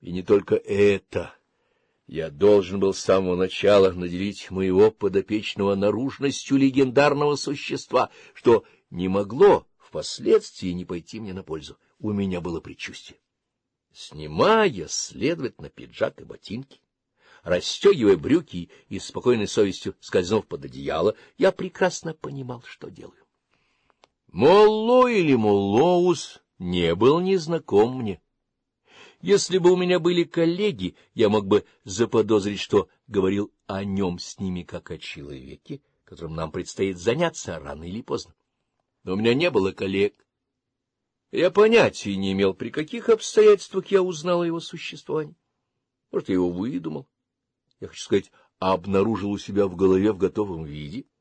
И не только это. Я должен был с самого начала наделить моего подопечного наружностью легендарного существа, что не могло впоследствии не пойти мне на пользу. У меня было предчувствие. Снимая, следовательно, пиджак и ботинки, расстегивая брюки и с спокойной совестью скользнув под одеяло, я прекрасно понимал, что делаю. Моллой или Моллоус не был незнаком мне. Если бы у меня были коллеги, я мог бы заподозрить, что говорил о нем с ними как о человеке, которым нам предстоит заняться рано или поздно. Но у меня не было коллег. Я понятия не имел, при каких обстоятельствах я узнал о его существовании. Может, я его выдумал. Я хочу сказать, обнаружил у себя в голове в готовом виде —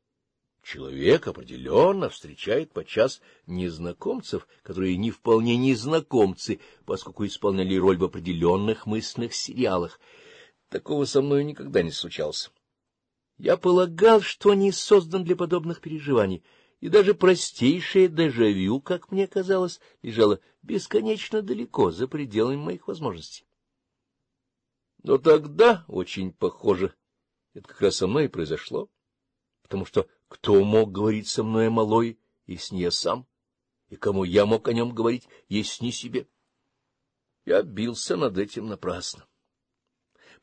Человек определенно встречает подчас незнакомцев, которые не вполне незнакомцы, поскольку исполняли роль в определенных мысленных сериалах. Такого со мной никогда не случалось. Я полагал, что не создан для подобных переживаний, и даже простейшее дежавю, как мне казалось, лежало бесконечно далеко за пределами моих возможностей. Но тогда очень похоже, это как раз со мной и произошло, потому что кто мог говорить со мной о малой, если не я сам? И кому я мог о нем говорить, если не себе? Я бился над этим напрасно,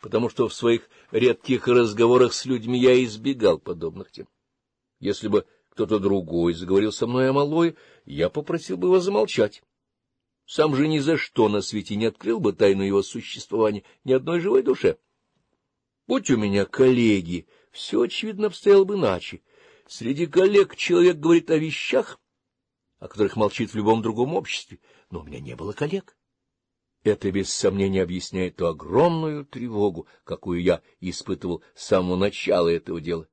потому что в своих редких разговорах с людьми я избегал подобных тем. Если бы кто-то другой заговорил со мной о малой, я попросил бы его замолчать. Сам же ни за что на свете не открыл бы тайну его существования ни одной живой душе. Будь у меня коллеги, все, очевидно, обстояло бы иначе. Среди коллег человек говорит о вещах, о которых молчит в любом другом обществе, но у меня не было коллег. Это без сомнения объясняет ту огромную тревогу, какую я испытывал с самого начала этого дела,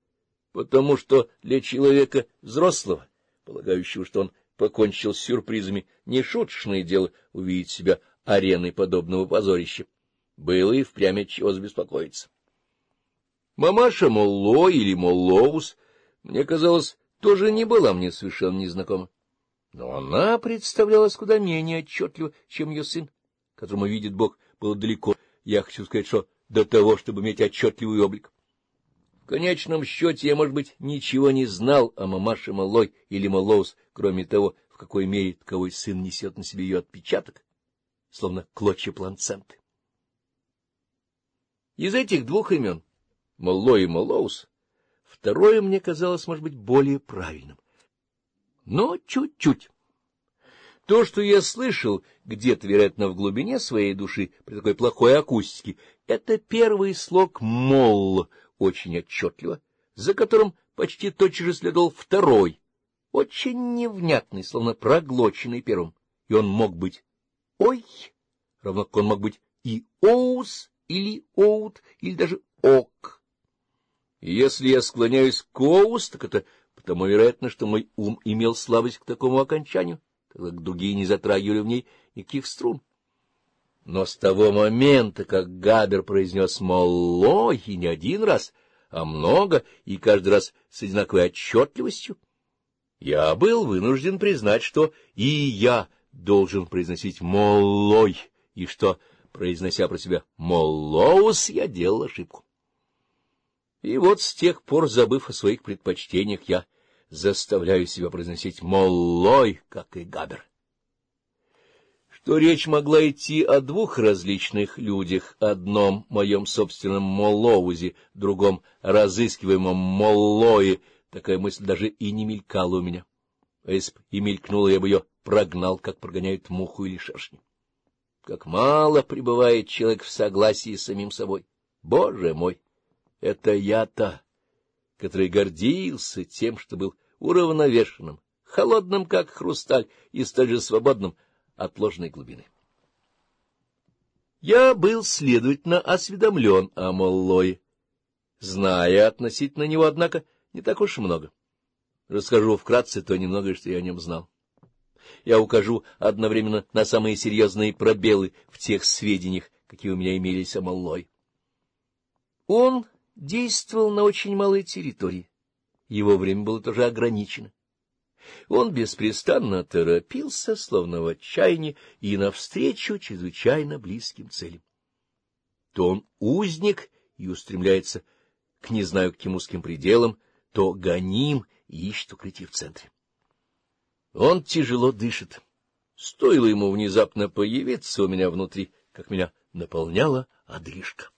потому что для человека взрослого, полагающего, что он покончил с сюрпризами, не шуточное дело увидеть себя ареной подобного позорища. Было и впрямь чего забеспокоиться. Мамаша Моллой или Моллоус мне казалось, тоже не была мне совершенно незнакома. Но она представлялась куда менее отчетливо, чем ее сын, которому, видит Бог, было далеко, я хочу сказать, что до того, чтобы иметь отчетливый облик. В конечном счете я, может быть, ничего не знал о мамаше Моллой или Моллоус, кроме того, в какой мере таковой сын несет на себе ее отпечаток, словно клочья планценты. Из этих двух имен, Малой и Малоус, Второе мне казалось, может быть, более правильным. Но чуть-чуть. То, что я слышал где-то, вероятно, в глубине своей души, при такой плохой акустике, это первый слог «мол» очень отчетливо, за которым почти тотчас же следовал второй, очень невнятный, словно проглоченный первым, и он мог быть «ой», равно как он мог быть и «оус», или «оут», или даже «ок». И если я склоняюсь к Оус, так это потому, вероятно, что мой ум имел слабость к такому окончанию, так как другие не затрагивали в ней никаких струн. Но с того момента, как Габер произнес «молло» и не один раз, а много, и каждый раз с одинаковой отчетливостью, я был вынужден признать, что и я должен произносить «моллой», и что, произнося про себя молоус, я делал ошибку. И вот с тех пор, забыв о своих предпочтениях, я заставляю себя произносить «моллой», как и Габер. Что речь могла идти о двух различных людях, одном моем собственном Моллоузе, другом разыскиваемом Моллое, такая мысль даже и не мелькала у меня. А если и мелькнула, я бы ее прогнал, как прогоняют муху или шершни. Как мало пребывает человек в согласии с самим собой. Боже мой! Это я-то, который гордился тем, что был уравновешенным, холодным, как хрусталь, и столь же свободным от ложной глубины. Я был, следовательно, осведомлен о Моллое, зная относительно него, однако, не так уж много. Расскажу вкратце то немногое, что я о нем знал. Я укажу одновременно на самые серьезные пробелы в тех сведениях, какие у меня имелись о Моллой. Он действовал на очень малой территории. Его время было тоже ограничено. Он беспрестанно торопился, словно в отчаянии, и навстречу чрезвычайно близким целям. То он узник и устремляется к не знаю каким узким пределам, то гоним и ищет укрытие в центре. Он тяжело дышит. Стоило ему внезапно появиться у меня внутри, как меня наполняла одышка.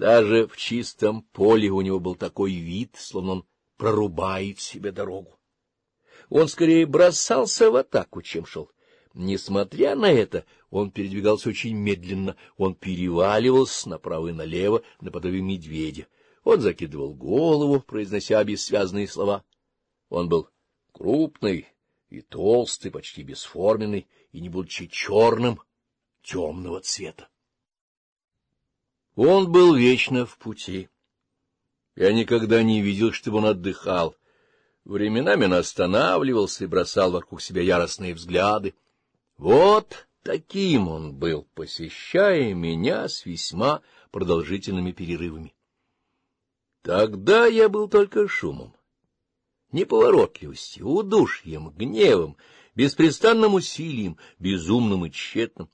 Даже в чистом поле у него был такой вид, словно он прорубает себе дорогу. Он скорее бросался в атаку, чем шел. Несмотря на это, он передвигался очень медленно, он переваливался направо и налево, наподобие медведя. Он закидывал голову, произнося бессвязные слова. Он был крупный и толстый, почти бесформенный, и, не будучи черным, темного цвета. Он был вечно в пути. Я никогда не видел, чтобы он отдыхал. Временами он останавливался и бросал вокруг себя яростные взгляды. Вот таким он был, посещая меня с весьма продолжительными перерывами. Тогда я был только шумом, неповоротливостью, удушьем, гневом, беспрестанным усилием, безумным и тщетным,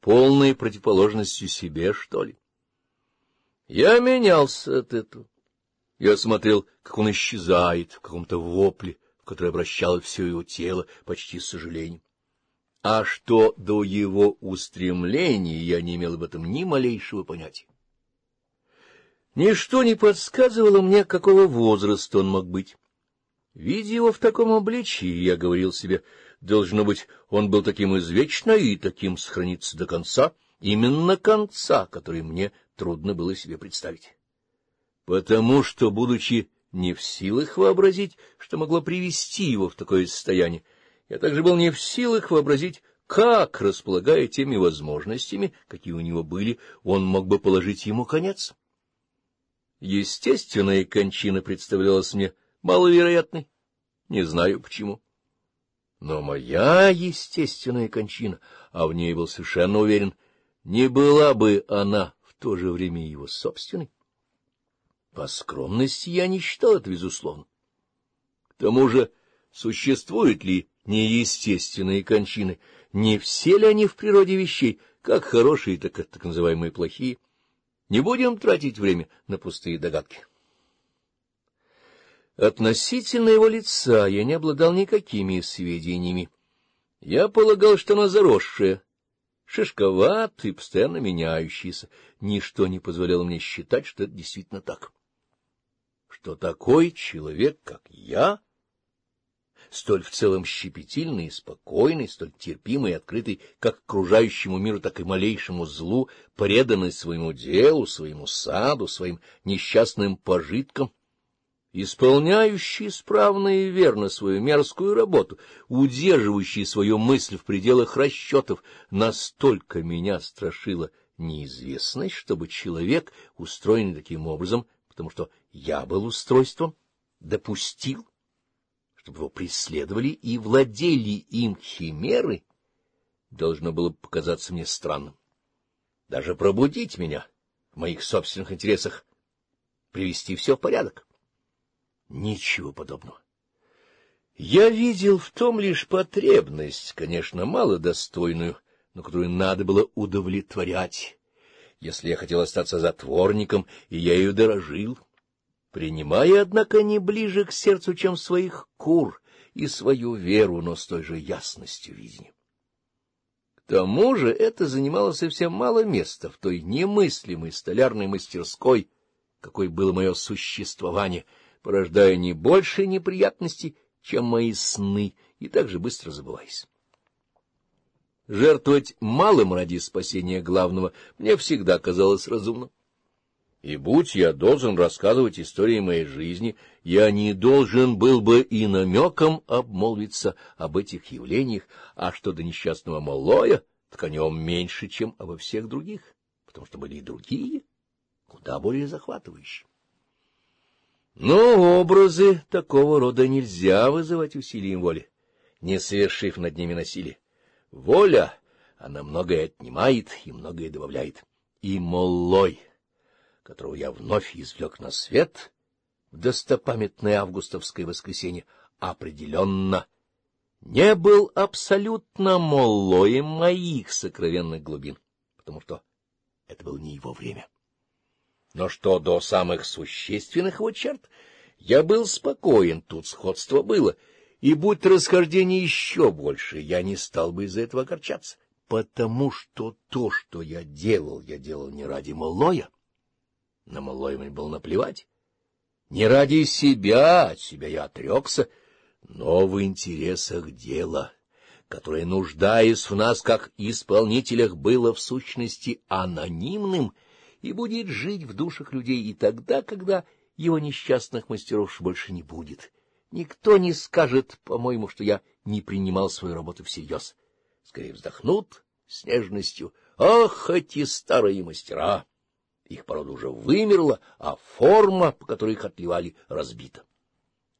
полной противоположностью себе, что ли. Я менялся от этого. Я смотрел, как он исчезает в каком-то вопле, в который обращало все его тело почти с сожалением. А что до его устремлений, я не имел об этом ни малейшего понятия. Ничто не подсказывало мне, какого возраста он мог быть. Видя его в таком обличии, я говорил себе, должно быть, он был таким извечно и таким сохранится до конца, именно конца, который мне трудно было себе представить. Потому что, будучи не в силах вообразить, что могло привести его в такое состояние, я также был не в силах вообразить, как, располагая теми возможностями, какие у него были, он мог бы положить ему конец. Естественная кончина представлялась мне маловероятной, не знаю почему. Но моя естественная кончина, а в ней был совершенно уверен, не была бы она то же время его собственный. По скромности я не считал это, безусловно. К тому же, существуют ли неестественные кончины, не все ли они в природе вещей, как хорошие, так и так называемые плохие, не будем тратить время на пустые догадки. Относительно его лица я не обладал никакими сведениями. Я полагал, что она заросшая, шишковатый, постоянно меняющийся. Ничто не позволяло мне считать, что это действительно так. Что такой человек, как я, столь в целом щепетильный и спокойный, столь терпимый и открытый как окружающему миру, так и малейшему злу, преданный своему делу, своему саду, своим несчастным пожиткам — исполняющий исправно и верно свою мерзкую работу, удерживающий свою мысль в пределах расчетов, настолько меня страшила неизвестность, чтобы человек, устроенный таким образом, потому что я был устройством, допустил, чтобы его преследовали и владели им химеры, должно было показаться мне странным. Даже пробудить меня в моих собственных интересах, привести все в порядок. Ничего подобного. Я видел в том лишь потребность, конечно, малодостойную, но которую надо было удовлетворять. Если я хотел остаться затворником, и я ее дорожил, принимая, однако, не ближе к сердцу, чем своих кур и свою веру, но с той же ясностью видения. К тому же это занимало совсем мало места в той немыслимой столярной мастерской, какой было мое существование — порождая не больше неприятностей, чем мои сны, и также быстро забываясь. Жертвовать малым ради спасения главного мне всегда казалось разумным. И будь я должен рассказывать истории моей жизни, я не должен был бы и намеком обмолвиться об этих явлениях, а что до несчастного малоя, так о нем меньше, чем обо всех других, потому что были и другие, куда более захватывающие. Но образы такого рода нельзя вызывать усилием воли, не совершив над ними насилие. Воля, она многое отнимает и многое добавляет. И Моллой, которого я вновь извлек на свет, в достопамятное августовское воскресенье определенно не был абсолютно Моллоем моих сокровенных глубин, потому что это было не его время. Но что до самых существенных его черт, я был спокоен, тут сходство было, и будь расхождение еще больше, я не стал бы из-за этого огорчаться, потому что то, что я делал, я делал не ради малоя. На малоя мне было наплевать. Не ради себя, от себя я отрекся, но в интересах дела, которое, нуждаясь в нас как исполнителях, было в сущности анонимным — и будет жить в душах людей и тогда, когда его несчастных мастеров больше не будет. Никто не скажет, по-моему, что я не принимал свою работу всерьез. Скорее вздохнут с нежностью. Ах, эти старые мастера! Их порода уже вымерла, а форма, по которой их отливали, разбита.